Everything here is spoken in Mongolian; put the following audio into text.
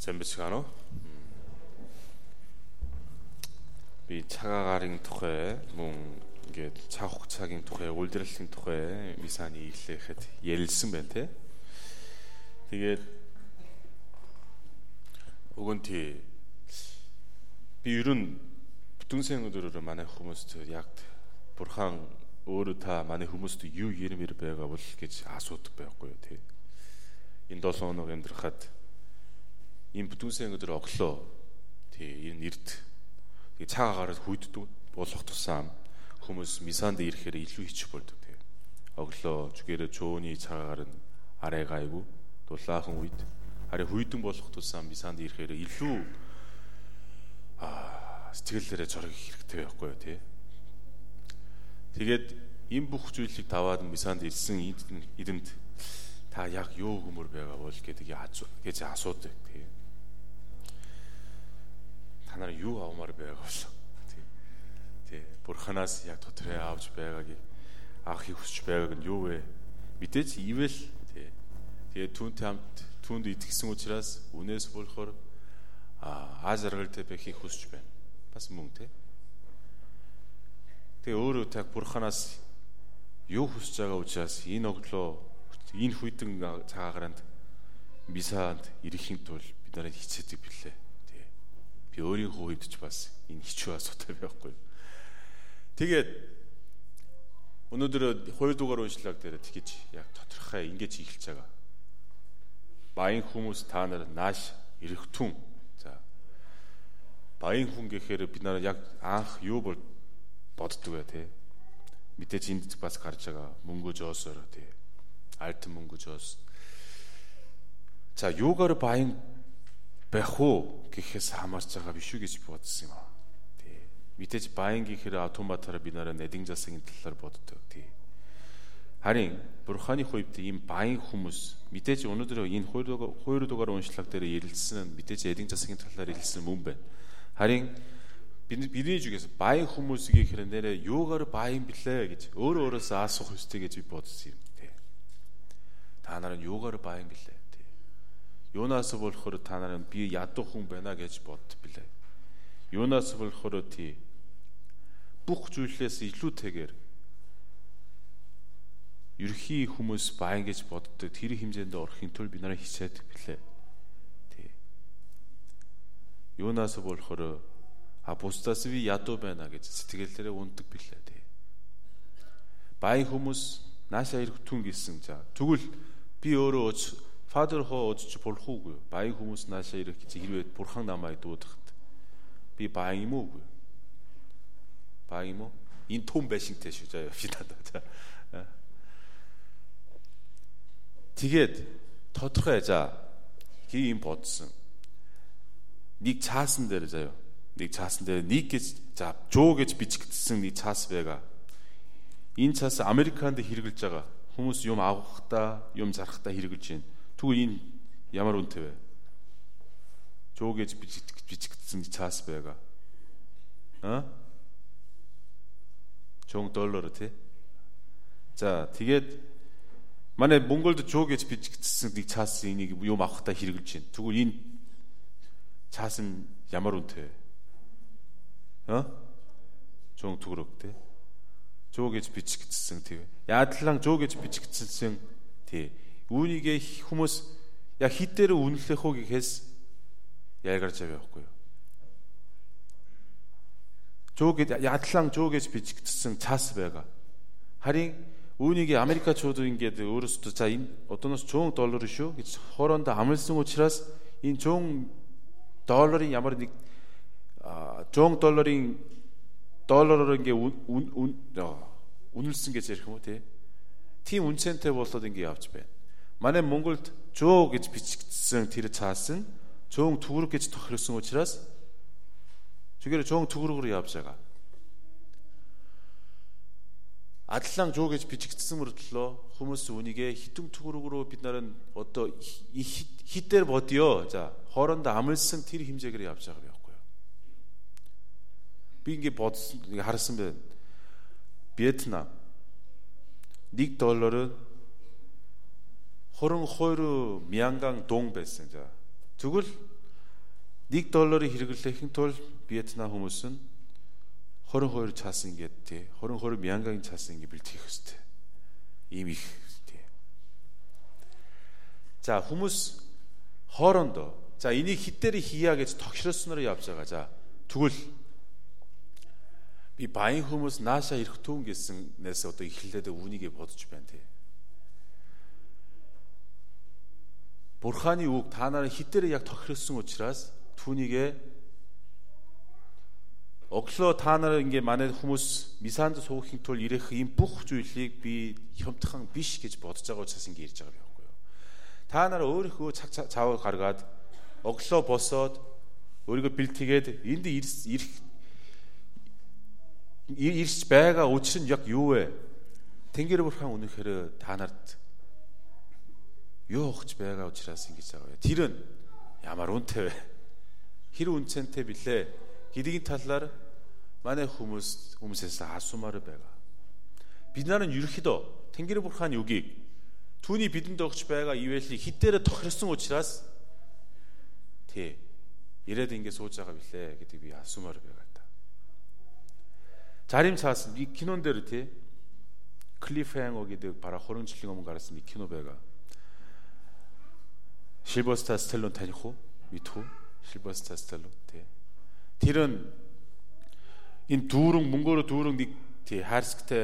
Сайн уу? Би цагаагаарын тухай мөн ингээд цаг хугацаагийн тухай, үйлдвэрлэлийн тухай мисаны иглэхэд ярилсан байна те. Тэгээд өгөн тий би ер нь бүтэн сэн өдрөөр манай хүмүүст яг бурхан өөрөө та манай хүмүүст юу ярмэр байгаа бол гэж асуудаг байхгүй юу тий. Энэ 7 хоног амьдрахад ийм бүтүүсэн өдөр оглоо. Тий энэ эрд тий цаагаараа хүйддэг болох тусам хүмүүс мисанд ирэхээр илүү хич болдог тий. Оглоо зүгээрээ чөөний цаагаар нь арай гайгүй дулаахан үед арай хүйдэн болох тусам мисанд ирэхээр илүү аа сэтгэлээрээ зориг хэрэгтэй байхгүй юу тий. Тэгээд энэ бүх зүйлийг таваад мисанд ирсэн эдэнд та яг юу гүмөр байгаа бол гэдэг гэж асуудаг тий та нар юу авмаар байгаа бол тий. Бурханаас яг дотрээ авч байгааг авахыг хүсэж байгааг нь юу вэ? Мэдээж ивэл тий. Тэгээ түүнтэй хамт түүнд итгэсэн учраас үнээс болохоор аа жаргалтай байхыг хүсэж байна. Бас мөн тий. Тэгээ өөрөө так бурханаас юу хүсэж байгаа учраас энэ оглоо энэ хүйтэн цагаагаранд бисаад ирэхийн тулд бид нарыг хичээдэг билээ би өөрийнхөө хувьд ч бас энэ хичүү асуудал байхгүй. Тэгээд өнөөдөр хоёр дугаар уншлаг дээр тэгэж яг тодорхой ингэж эхэлж байгаа. Баян хүмүүс та нар нааш ирэх түн. За. Баян хүн гэхээр бид нар яг анх юу бол боддөг вэ те. Мэдээж энд бас гарч байгаа мөнгө жоосоор те. Альт мөнгө жоос. За юугаар баян байх уу гэхээс хамаарч байгаа биш үү гэж бодсон юм аа. Тий. Мэдээж баян гэхээр автоматар би нараа нэдин засгийн талаар боддог. Тий. Харин бурханы хувьд ийм баян хүмүүс мэдээж өнөөдөр энэ хоёр дугаар уншлаг дээр ярилцсан мэдээж эдийн засгийн талаар ярилцсан мөн байна. Харин бидний зүгээс баян хүмүүс гэхээр нэрээ юугаар баян блэ гэж өөрөө өөрөөсөө асуух ёстой гэж би бодсон юм. Тий. Та нар нь юугаар баян блэ? Юунаас болохоор та нарыг би ядуу хүн байна гэж бод билээ. Юунаас болохоор тий бүх зүйлээс илүүтэйгээр ерхий хүмүүс баян гэж боддог тэр хэмжээнд орохын тулд би нараа хичээд билээ. Тий. Юунаас болохоор а бусдаас би ядуу байна гэж сэтгэлээрээ ундаг билээ. Тий. Баян хүмүүс наашаа ирэх түн гэсэн за. Тэгвэл би өөрөө Father хоо удаж болохгүй. Баян хүмүүс наашаа ирэх гэж хэрвээ бурхан намайг дуудахад би баян юм уу? Баян юм уу? Энэ түн байшинтай шүү заяа би надад. Тэгээд тодорхой за хий юм бодсон. Нэг цаасан дээр заяа. Нэг цаасан дээр нэг гэж за жоо гэж бичигдсэн нэг цаас байгаа. Энэ цаас Американд хэрэгжилж байгаа. Хүмүүс юм авахдаа, юм зархтаа хэрэгжилж байна Тэгвэл энэ ямар үнэтэй вэ? Жоо гэж бичигдсэн цаас байгаа. Аа? Жон доллар тий. За тэгээд манай Монголд жоо гэж бичигдсэн нэг цаас энийг юм авахтаа хэрэгжилж байна. Тэгвэл энэ цаас нь ямар үнэтэй вэ? Аа? Жон төгрөг тий. Жоо гэж бичигдсэн тий. Яадлан жоо гэж бичигдсэн тий үүнийг хүмүүс яг хит дээр үнэлэх үү гэхээс ялгарч байгаа байхгүй юу? Жуугэд ядлан жуу гэж бичигдсэн цаас байгаа. Харин үүнийг Америкачууд ингээд өөрөөсөө за энэ одооноос 100 доллар шүү гэж хоорондоо амлсан учраас энэ 100 долларын ямар нэг 100 долларын доллараар ингээ үнэлсэн гэж ярих юм уу те? Тийм үнцэнтэй болоод ингээ явж байна. 만에 몽골 조옥에 비치성 뒤를 차슨 조홍 두그룹게 지토 흐르승 오치라스 주게를 조홍 두그룹으로 야합자가 아틀랑 조옥에 비치성으로 틀러 후무스 운이게 히퉁투그룹으로 빛나는 어떠 이 히때를 버티어 자 허런다 아물승 티리 힘제기를 야합자가 배웠고요. 비인게 버스 하르스면 베트남 닉 덜러는 22 мянган дун байсан. За. Тэгвэл 1 долларыг хэрэглэхийн тулд Вьетнам хүмүүс нь 22 цаас ингээд тий 22 мянгагийн цаас ингээд бэлтгэх хэрэгтэй. Ийм их тий. За хүмүүс хоорондоо за энийг хідээр хийя гэж тогшроосноор явж байгаа. За тэгвэл би баян хүмүүс нааша ирэх түн гэсэнээс одоо эхлээд үүнийгээ бодож байна тий. Бурханы үг та нараа хідээр яг тохирсон учраас түүнийгээ Өглөө та нар ингээ манай хүмүүс мисанд суухийн тулд ирэх ийм бүх зүйлийг би хямдхан биш гэж бодож байгаа учраас ингээ ирж байгаа юм байхгүй юу. Та нар өөрийнхөө цаг цаавар гаргаад өглөө босоод өөрийгөө бэлтгээд энд ирэх ирж байгаа учир нь яг юу вэ? Тэнгэр бурхан үнэхээр та нарт юу өгч байгаа учраас ингэж байгаа вэ? Тэр нь ямар үнэтэй вэ? Хэр үнцэнтэй билээ? гэдгийн талаар манай хүмүүс хүмүүсээс асуумаар байгаа. Бид нарыг ерөөхдөө Тэнгэр бурханы үгийг түүний бидэнд өгч байгаа ивэлийг хідээрээ тохирсон учраас тий ирээд ингэ сууж байгаа билээ гэдэг би асуумаар байгаа та. Зарим цаас би кинон дээр тий Клиффэнго гэдэг бараг 20 жилийн өмнө гарсан нэг кино байгаа. Шилбоста Стеллон таних уу? Мэдэх үү? Шилбоста Стеллон тий Тэр нь энэ дүүрэн мөнгөөрөө дүүрэн нэг тий хайрцагтай